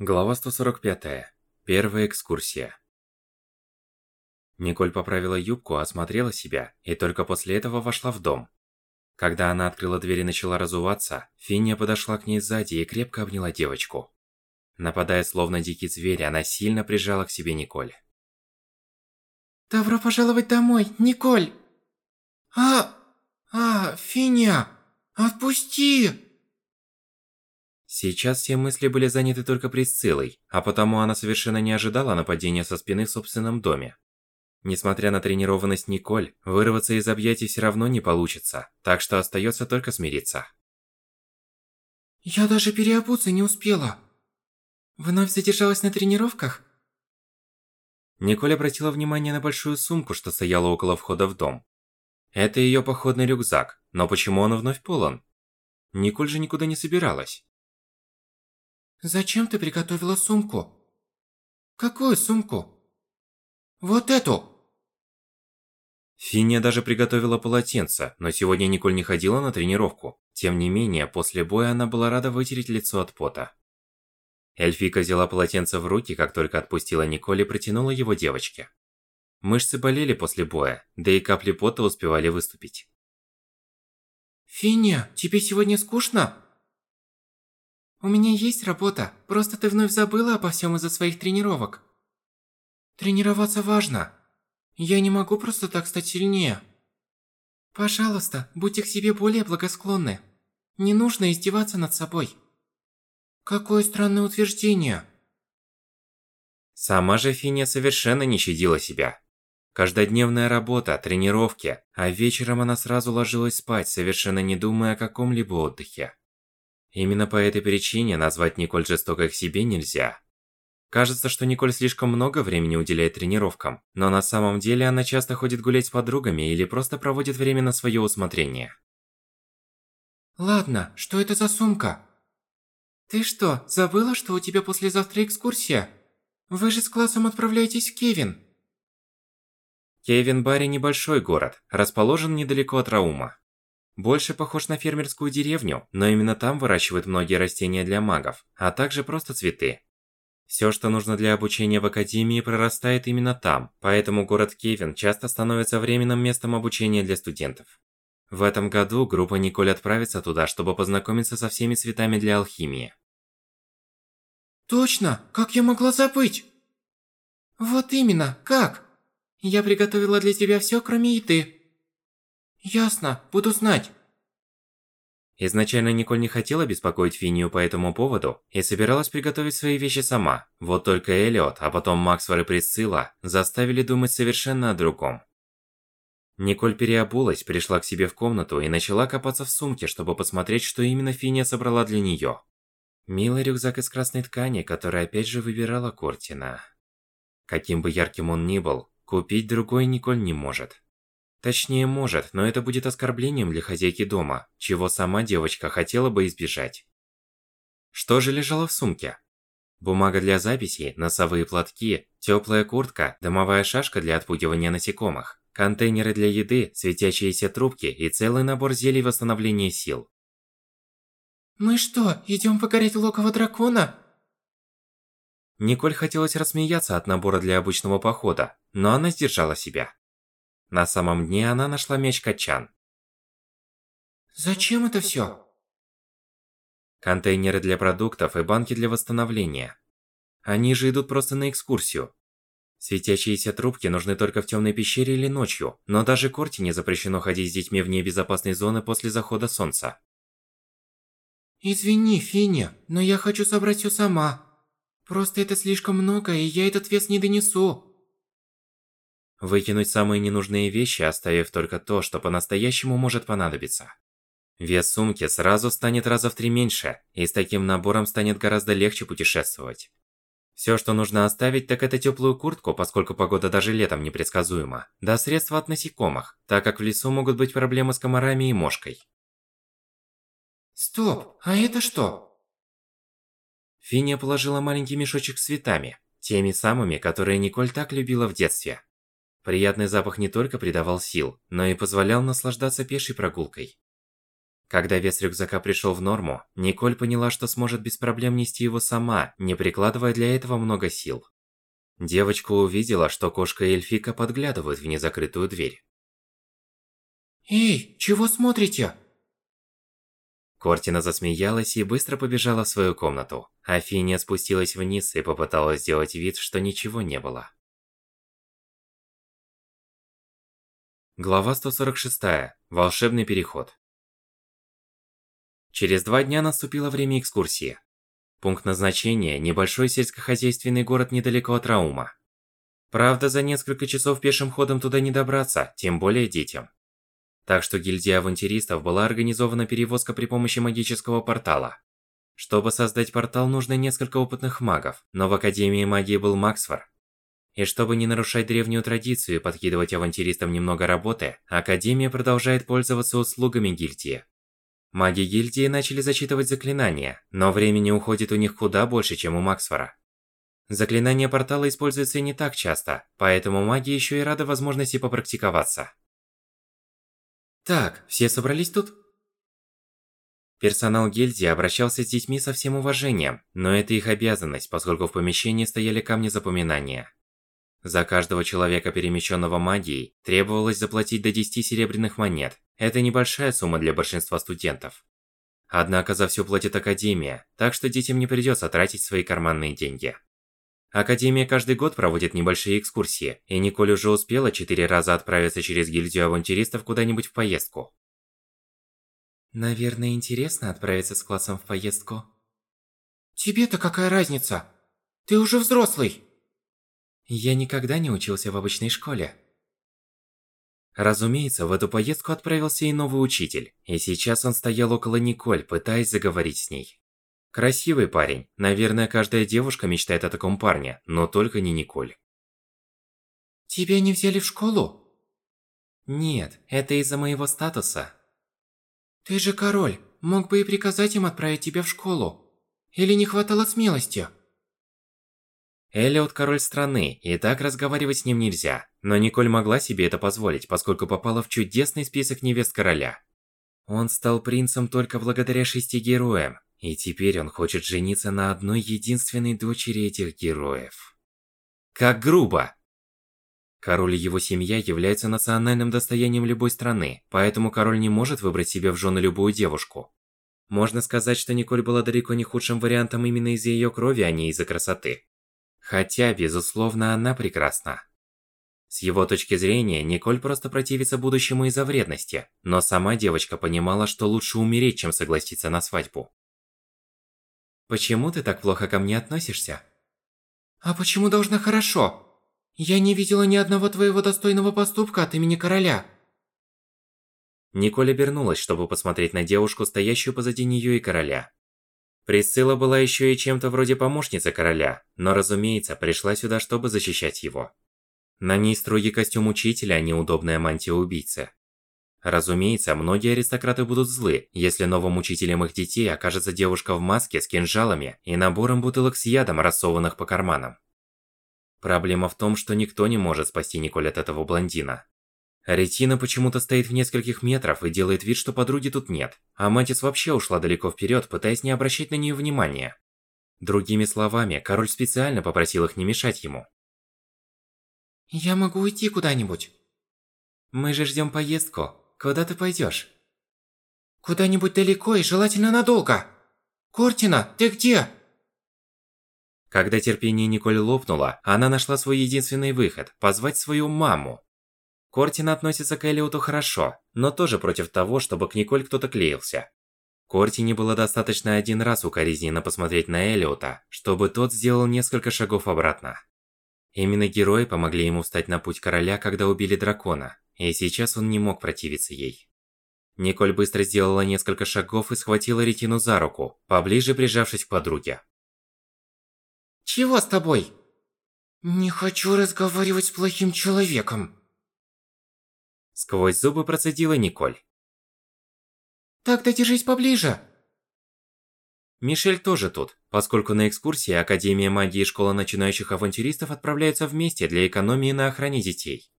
Глава 145. Первая экскурсия. Николь поправила юбку, осмотрела себя и только после этого вошла в дом. Когда она открыла дверь и начала разуваться, Финния подошла к ней сзади и крепко обняла девочку. Нападая словно дикий зверь, она сильно прижала к себе Николь. «Добро пожаловать домой, Николь!» «А... а, Финния! Отпусти!» Сейчас все мысли были заняты только Присциллой, а потому она совершенно не ожидала нападения со спины в собственном доме. Несмотря на тренированность Николь, вырваться из объятий все равно не получится, так что остается только смириться. Я даже переобуться не успела. Вновь задержалась на тренировках? Николь обратила внимание на большую сумку, что стояла около входа в дом. Это ее походный рюкзак, но почему он вновь полон? Николь же никуда не собиралась. Зачем ты приготовила сумку? Какую сумку? Вот эту! Финия даже приготовила полотенце, но сегодня Николь не ходила на тренировку. Тем не менее, после боя она была рада вытереть лицо от пота. Эльфика взяла полотенце в руки, как только отпустила Николь и протянула его девочке. Мышцы болели после боя, да и капли пота успевали выступить. «Финия, тебе сегодня скучно?» У меня есть работа, просто ты вновь забыла обо всем из-за своих тренировок. Тренироваться важно. Я не могу просто так стать сильнее. Пожалуйста, будьте к себе более благосклонны. Не нужно издеваться над собой. Какое странное утверждение. Сама же Финия совершенно не щадила себя. Каждодневная работа, тренировки, а вечером она сразу ложилась спать, совершенно не думая о каком-либо отдыхе. Именно по этой причине назвать Николь жестокой к себе нельзя. Кажется, что Николь слишком много времени уделяет тренировкам, но на самом деле она часто ходит гулять с подругами или просто проводит время на свое усмотрение. Ладно, что это за сумка? Ты что, забыла, что у тебя послезавтра экскурсия? Вы же с классом отправляетесь в Кевин. Кевин-Барри небольшой город, расположен недалеко от Раума. Больше похож на фермерскую деревню, но именно там выращивают многие растения для магов, а также просто цветы. Все, что нужно для обучения в Академии, прорастает именно там, поэтому город Кевин часто становится временным местом обучения для студентов. В этом году группа Николь отправится туда, чтобы познакомиться со всеми цветами для алхимии. Точно! Как я могла забыть? Вот именно, как? Я приготовила для тебя все, кроме еды. Ясно, буду знать. Изначально Николь не хотела беспокоить Финию по этому поводу и собиралась приготовить свои вещи сама. Вот только Элиот, а потом Максвелл и Присцилла заставили думать совершенно о другом. Николь переобулась, пришла к себе в комнату и начала копаться в сумке, чтобы посмотреть, что именно Финия собрала для неё. Милый рюкзак из красной ткани, который опять же выбирала Кортина. Каким бы ярким он ни был, купить другой Николь не может. Точнее, может, но это будет оскорблением для хозяйки дома, чего сама девочка хотела бы избежать. Что же лежало в сумке? Бумага для записей, носовые платки, теплая куртка, дымовая шашка для отпугивания насекомых, контейнеры для еды, светящиеся трубки и целый набор зелий восстановления сил. «Мы что, идем покорять логово дракона?» Николь хотелось рассмеяться от набора для обычного похода, но она сдержала себя. На самом дне она нашла меч Качан. Зачем это все? Контейнеры для продуктов и банки для восстановления. Они же идут просто на экскурсию. Светящиеся трубки нужны только в темной пещере или ночью, но даже Корти не запрещено ходить с детьми вне безопасной зоны после захода солнца. Извини, Финя, но я хочу собрать все сама. Просто это слишком много, и я этот вес не донесу. Выкинуть самые ненужные вещи, оставив только то, что по-настоящему может понадобиться. Вес сумки сразу станет раза в три меньше, и с таким набором станет гораздо легче путешествовать. Все, что нужно оставить, так это теплую куртку, поскольку погода даже летом непредсказуема, да средства от насекомых, так как в лесу могут быть проблемы с комарами и мошкой. Стоп, а это что? Финия положила маленький мешочек с цветами, теми самыми, которые Николь так любила в детстве. Приятный запах не только придавал сил, но и позволял наслаждаться пешей прогулкой. Когда вес рюкзака пришел в норму, Николь поняла, что сможет без проблем нести его сама, не прикладывая для этого много сил. Девочка увидела, что кошка и эльфика подглядывают в незакрытую дверь. «Эй, чего смотрите?» Кортина засмеялась и быстро побежала в свою комнату. Афиния спустилась вниз и попыталась сделать вид, что ничего не было. Глава 146. Волшебный переход. Через два дня наступило время экскурсии. Пункт назначения – небольшой сельскохозяйственный город недалеко от Раума. Правда, за несколько часов пешим ходом туда не добраться, тем более детям. Так что гильдия авантюристов была организована перевозка при помощи магического портала. Чтобы создать портал, нужно несколько опытных магов, но в Академии магии был Максфор. И чтобы не нарушать древнюю традицию и подкидывать авантюристам немного работы, Академия продолжает пользоваться услугами гильдии. Маги гильдии начали зачитывать заклинания, но времени уходит у них куда больше, чем у Максфора. Заклинание портала используется не так часто, поэтому маги еще и рады возможности попрактиковаться. Так, все собрались тут? Персонал гильдии обращался с детьми со всем уважением, но это их обязанность, поскольку в помещении стояли камни запоминания. За каждого человека, перемещенного магией, требовалось заплатить до 10 серебряных монет. Это небольшая сумма для большинства студентов. Однако за все платит Академия, так что детям не придется тратить свои карманные деньги. Академия каждый год проводит небольшие экскурсии, и Николь уже успела четыре раза отправиться через гильдию авантюристов куда-нибудь в поездку. Наверное, интересно отправиться с классом в поездку. Тебе-то какая разница? Ты уже взрослый. Я никогда не учился в обычной школе. Разумеется, в эту поездку отправился и новый учитель, и сейчас он стоял около Николь, пытаясь заговорить с ней. Красивый парень. Наверное, каждая девушка мечтает о таком парне, но только не Николь. Тебя не взяли в школу? Нет, это из-за моего статуса. Ты же король, мог бы и приказать им отправить тебя в школу. Или не хватало смелости? Элиот король страны, и так разговаривать с ним нельзя. Но Николь могла себе это позволить, поскольку попала в чудесный список невест короля. Он стал принцем только благодаря шести героям, и теперь он хочет жениться на одной единственной дочери этих героев. Как грубо! Король и его семья являются национальным достоянием любой страны, поэтому король не может выбрать себе в жены любую девушку. Можно сказать, что Николь была далеко не худшим вариантом именно из-за ее крови, а не из-за красоты. Хотя, безусловно, она прекрасна. С его точки зрения, Николь просто противится будущему из-за вредности, но сама девочка понимала, что лучше умереть, чем согласиться на свадьбу. «Почему ты так плохо ко мне относишься?» «А почему должна хорошо? Я не видела ни одного твоего достойного поступка от имени короля». Николь обернулась, чтобы посмотреть на девушку, стоящую позади нее и короля. Присцилла была еще и чем-то вроде помощницы короля, но, разумеется, пришла сюда, чтобы защищать его. На ней строгий костюм учителя, а не удобная мантия убийцы. Разумеется, многие аристократы будут злы, если новым учителем их детей окажется девушка в маске с кинжалами и набором бутылок с ядом, рассованных по карманам. Проблема в том, что никто не может спасти Николь от этого блондина. Ретина почему-то стоит в нескольких метрах и делает вид, что подруги тут нет, а Матис вообще ушла далеко вперед, пытаясь не обращать на нее внимания. Другими словами, король специально попросил их не мешать ему. «Я могу уйти куда-нибудь». «Мы же ждем поездку. Куда ты пойдешь?» «Куда-нибудь далеко и желательно надолго. Кортина, ты где?» Когда терпение Николь лопнуло, она нашла свой единственный выход – позвать свою маму. Кортин относится к Элиоту хорошо, но тоже против того, чтобы к Николь кто-то клеился. Кортине было достаточно один раз укоризненно посмотреть на Элиота, чтобы тот сделал несколько шагов обратно. Именно герои помогли ему встать на путь короля, когда убили дракона, и сейчас он не мог противиться ей. Николь быстро сделала несколько шагов и схватила Ретину за руку, поближе прижавшись к подруге. «Чего с тобой?» «Не хочу разговаривать с плохим человеком», Сквозь зубы процедила Николь. Так-то держись поближе. Мишель тоже тут, поскольку на экскурсии Академия магии и Школа начинающих авантюристов отправляются вместе для экономии на охране детей.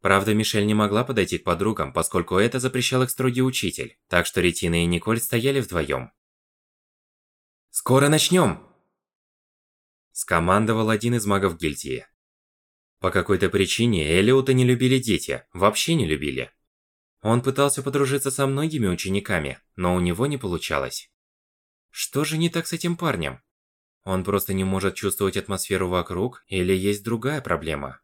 Правда, Мишель не могла подойти к подругам, поскольку это запрещал их строгий учитель, так что Ретина и Николь стояли вдвоем. «Скоро начнем!» Скомандовал один из магов гильдии. По какой-то причине Элиота не любили дети, вообще не любили. Он пытался подружиться со многими учениками, но у него не получалось. Что же не так с этим парнем? Он просто не может чувствовать атмосферу вокруг, или есть другая проблема?